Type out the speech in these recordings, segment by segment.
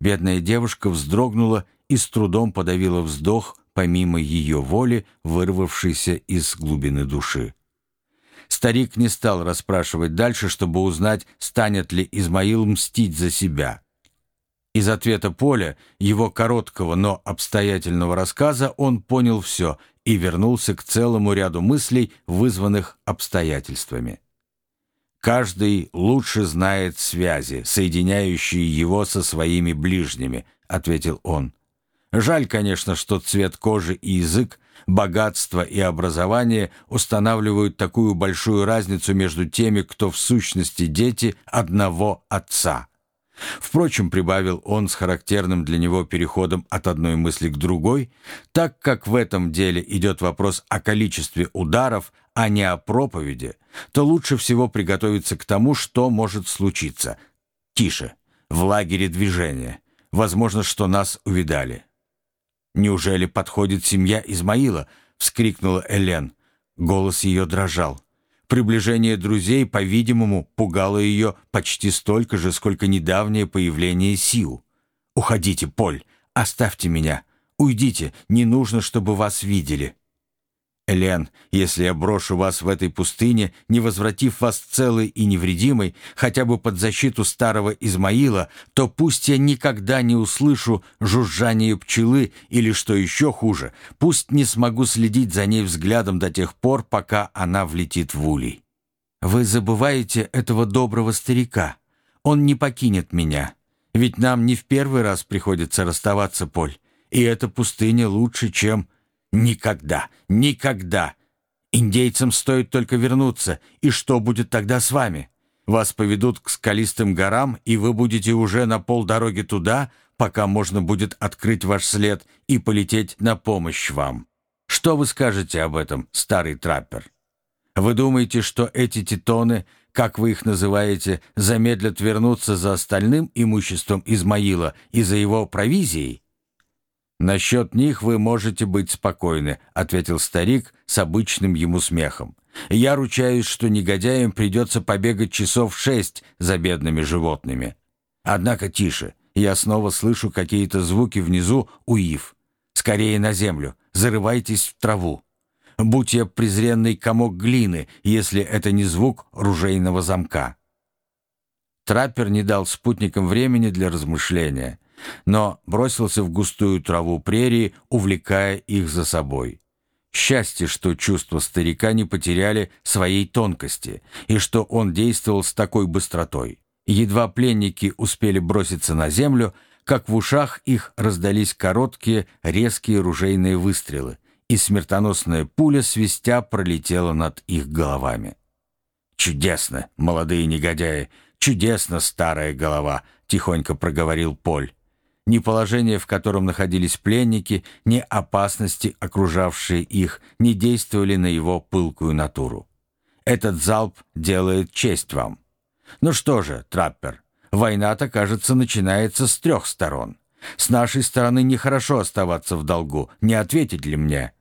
Бедная девушка вздрогнула и с трудом подавила вздох, помимо ее воли, вырвавшийся из глубины души. Старик не стал расспрашивать дальше, чтобы узнать, станет ли Измаил мстить за себя. Из ответа Поля, его короткого, но обстоятельного рассказа, он понял все и вернулся к целому ряду мыслей, вызванных обстоятельствами. «Каждый лучше знает связи, соединяющие его со своими ближними», — ответил он. «Жаль, конечно, что цвет кожи и язык, богатство и образование устанавливают такую большую разницу между теми, кто в сущности дети одного отца». Впрочем, прибавил он с характерным для него переходом от одной мысли к другой, так как в этом деле идет вопрос о количестве ударов, а не о проповеди, то лучше всего приготовиться к тому, что может случиться. Тише, в лагере движения. Возможно, что нас увидали. «Неужели подходит семья Измаила?» — вскрикнула Элен. Голос ее дрожал. Приближение друзей, по-видимому, пугало ее почти столько же, сколько недавнее появление Сиу. «Уходите, Поль, оставьте меня. Уйдите, не нужно, чтобы вас видели». Элен, если я брошу вас в этой пустыне, не возвратив вас целой и невредимой, хотя бы под защиту старого Измаила, то пусть я никогда не услышу жужжание пчелы или, что еще хуже, пусть не смогу следить за ней взглядом до тех пор, пока она влетит в улей. Вы забываете этого доброго старика. Он не покинет меня. Ведь нам не в первый раз приходится расставаться, Поль. И эта пустыня лучше, чем... Никогда, никогда. Индейцам стоит только вернуться, и что будет тогда с вами? Вас поведут к скалистым горам, и вы будете уже на полдороги туда, пока можно будет открыть ваш след и полететь на помощь вам. Что вы скажете об этом, старый траппер? Вы думаете, что эти титоны, как вы их называете, замедлят вернуться за остальным имуществом Измаила и за его провизией? «Насчет них вы можете быть спокойны», — ответил старик с обычным ему смехом. «Я ручаюсь, что негодяям придется побегать часов шесть за бедными животными. Однако тише, я снова слышу какие-то звуки внизу у ив. Скорее на землю, зарывайтесь в траву. Будь я презренный комок глины, если это не звук ружейного замка». Траппер не дал спутникам времени для размышления — но бросился в густую траву прерии, увлекая их за собой. Счастье, что чувства старика не потеряли своей тонкости, и что он действовал с такой быстротой. Едва пленники успели броситься на землю, как в ушах их раздались короткие, резкие ружейные выстрелы, и смертоносная пуля свистя пролетела над их головами. «Чудесно, молодые негодяи! Чудесно, старая голова!» — тихонько проговорил Поль. Ни положение, в котором находились пленники, ни опасности, окружавшие их, не действовали на его пылкую натуру. Этот залп делает честь вам. Ну что же, траппер, война-то, кажется, начинается с трех сторон. С нашей стороны нехорошо оставаться в долгу. Не ответить ли мне?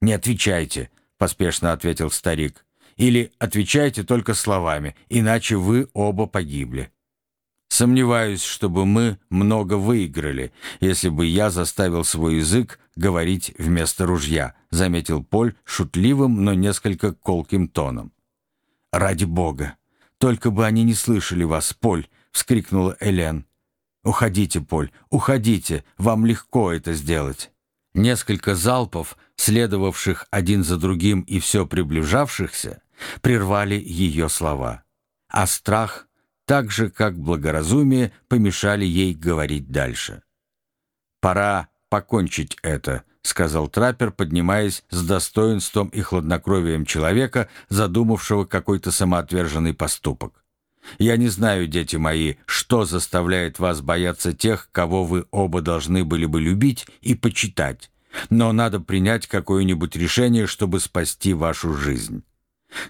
Не отвечайте, поспешно ответил старик. Или отвечайте только словами, иначе вы оба погибли. Сомневаюсь, чтобы мы много выиграли, если бы я заставил свой язык говорить вместо ружья», заметил Поль шутливым, но несколько колким тоном. «Ради бога! Только бы они не слышали вас, Поль!» — вскрикнула Элен. «Уходите, Поль, уходите! Вам легко это сделать!» Несколько залпов, следовавших один за другим и все приближавшихся, прервали ее слова. А страх так же, как благоразумие помешали ей говорить дальше. «Пора покончить это», — сказал траппер, поднимаясь с достоинством и хладнокровием человека, задумавшего какой-то самоотверженный поступок. «Я не знаю, дети мои, что заставляет вас бояться тех, кого вы оба должны были бы любить и почитать, но надо принять какое-нибудь решение, чтобы спасти вашу жизнь».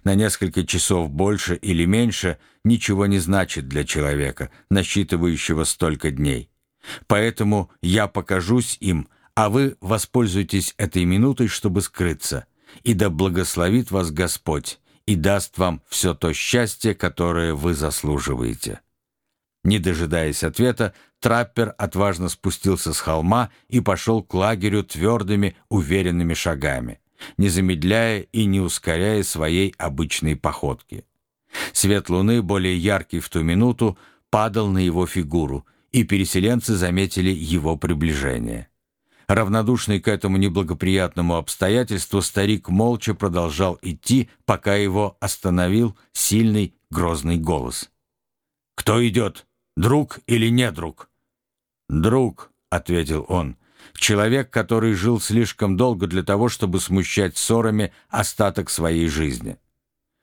На несколько часов больше или меньше ничего не значит для человека, насчитывающего столько дней. Поэтому я покажусь им, а вы воспользуйтесь этой минутой, чтобы скрыться. И да благословит вас Господь и даст вам все то счастье, которое вы заслуживаете». Не дожидаясь ответа, траппер отважно спустился с холма и пошел к лагерю твердыми, уверенными шагами, не замедляя и не ускоряя своей обычной походки. Свет луны, более яркий в ту минуту, падал на его фигуру, и переселенцы заметили его приближение. Равнодушный к этому неблагоприятному обстоятельству, старик молча продолжал идти, пока его остановил сильный грозный голос. «Кто идет?» Друг или не друг?» «Друг», — ответил он, — «человек, который жил слишком долго для того, чтобы смущать ссорами остаток своей жизни».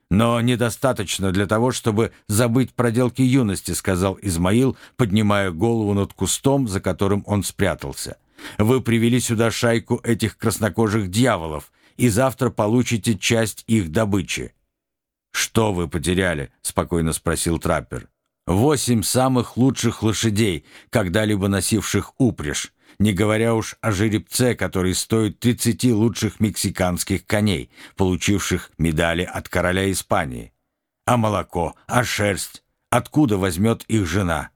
«Но недостаточно для того, чтобы забыть проделки юности», — сказал Измаил, поднимая голову над кустом, за которым он спрятался. «Вы привели сюда шайку этих краснокожих дьяволов, и завтра получите часть их добычи». «Что вы потеряли?» — спокойно спросил траппер. Восемь самых лучших лошадей, когда-либо носивших упряжь, не говоря уж о жеребце, который стоит 30 лучших мексиканских коней, получивших медали от короля Испании. А молоко, а шерсть, откуда возьмет их жена?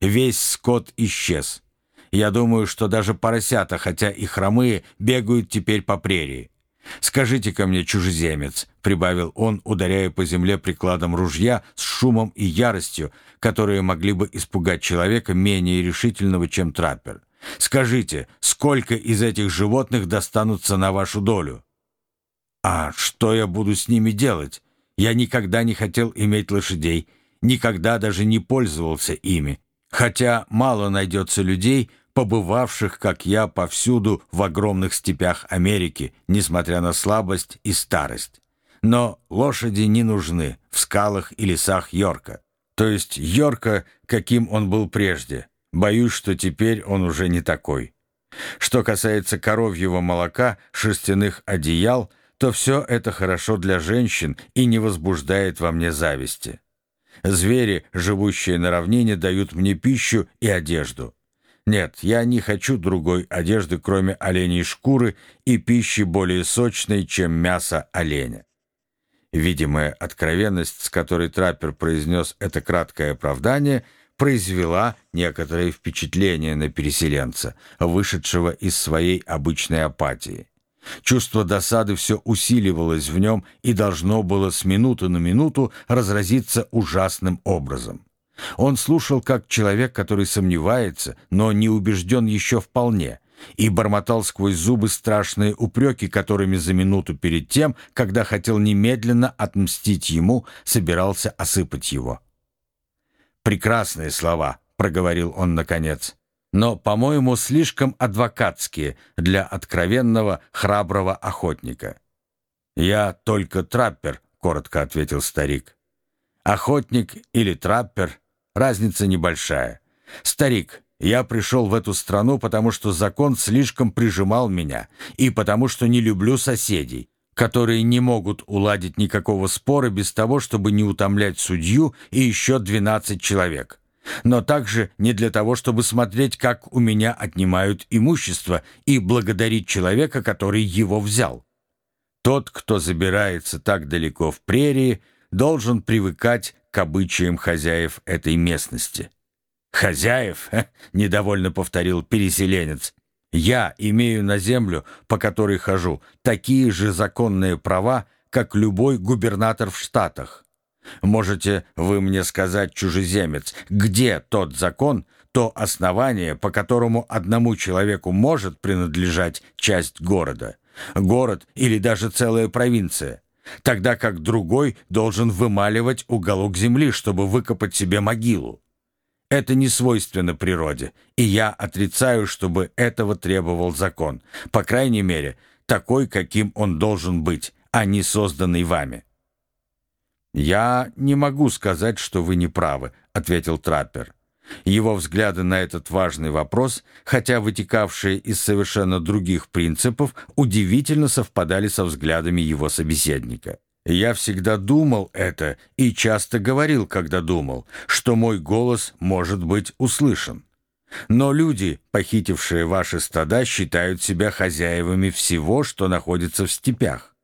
Весь скот исчез. Я думаю, что даже поросята, хотя и хромые, бегают теперь по прерии. «Скажите-ка мне, чужеземец», — прибавил он, ударяя по земле прикладом ружья с шумом и яростью, которые могли бы испугать человека менее решительного, чем траппер. «Скажите, сколько из этих животных достанутся на вашу долю?» «А что я буду с ними делать? Я никогда не хотел иметь лошадей, никогда даже не пользовался ими, хотя мало найдется людей, побывавших, как я, повсюду в огромных степях Америки, несмотря на слабость и старость. Но лошади не нужны в скалах и лесах Йорка. То есть Йорка, каким он был прежде. Боюсь, что теперь он уже не такой. Что касается коровьего молока, шерстяных одеял, то все это хорошо для женщин и не возбуждает во мне зависти. Звери, живущие на равнине, дают мне пищу и одежду. Нет, я не хочу другой одежды, кроме оленей шкуры и пищи более сочной, чем мясо оленя. Видимая откровенность, с которой траппер произнес это краткое оправдание, произвела некоторое впечатление на переселенца, вышедшего из своей обычной апатии. Чувство досады все усиливалось в нем и должно было с минуты на минуту разразиться ужасным образом. Он слушал как человек, который сомневается, но не убежден еще вполне, и бормотал сквозь зубы страшные упреки, которыми за минуту перед тем, когда хотел немедленно отмстить ему, собирался осыпать его. «Прекрасные слова», — проговорил он наконец, «но, по-моему, слишком адвокатские для откровенного храброго охотника». «Я только траппер», — коротко ответил старик. «Охотник или траппер Разница небольшая. Старик, я пришел в эту страну, потому что закон слишком прижимал меня, и потому что не люблю соседей, которые не могут уладить никакого спора без того, чтобы не утомлять судью и еще 12 человек. Но также не для того, чтобы смотреть, как у меня отнимают имущество, и благодарить человека, который его взял. Тот, кто забирается так далеко в прерии, должен привыкать к обычаям хозяев этой местности. «Хозяев?» — недовольно повторил переселенец. «Я имею на землю, по которой хожу, такие же законные права, как любой губернатор в Штатах. Можете вы мне сказать, чужеземец, где тот закон, то основание, по которому одному человеку может принадлежать часть города, город или даже целая провинция?» тогда как другой должен вымаливать уголок земли, чтобы выкопать себе могилу. Это не свойственно природе, и я отрицаю, чтобы этого требовал закон, по крайней мере, такой, каким он должен быть, а не созданный вами. «Я не могу сказать, что вы не правы», — ответил траппер. Его взгляды на этот важный вопрос, хотя вытекавшие из совершенно других принципов, удивительно совпадали со взглядами его собеседника. «Я всегда думал это и часто говорил, когда думал, что мой голос может быть услышан. Но люди, похитившие ваши стада, считают себя хозяевами всего, что находится в степях.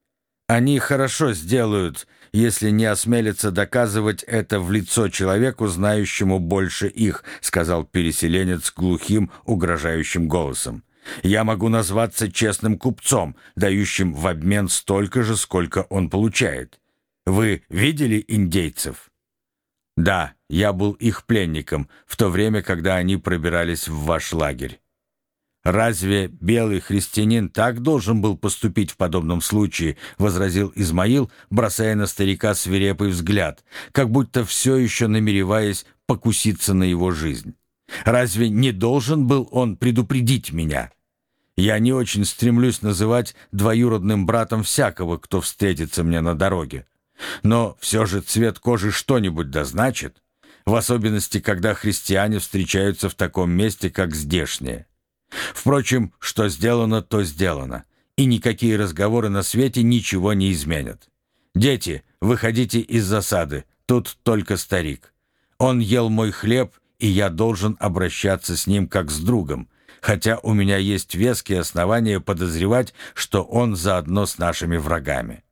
Они хорошо сделают, если не осмелятся доказывать это в лицо человеку, знающему больше их», сказал переселенец глухим, угрожающим голосом. «Я могу назваться честным купцом, дающим в обмен столько же, сколько он получает. Вы видели индейцев?» «Да, я был их пленником в то время, когда они пробирались в ваш лагерь». «Разве белый христианин так должен был поступить в подобном случае?» — возразил Измаил, бросая на старика свирепый взгляд, как будто все еще намереваясь покуситься на его жизнь. «Разве не должен был он предупредить меня?» Я не очень стремлюсь называть двоюродным братом всякого, кто встретится мне на дороге. Но все же цвет кожи что-нибудь дозначит, в особенности, когда христиане встречаются в таком месте, как здешнее. Впрочем, что сделано, то сделано, и никакие разговоры на свете ничего не изменят. Дети, выходите из засады, тут только старик. Он ел мой хлеб, и я должен обращаться с ним как с другом, хотя у меня есть веские основания подозревать, что он заодно с нашими врагами.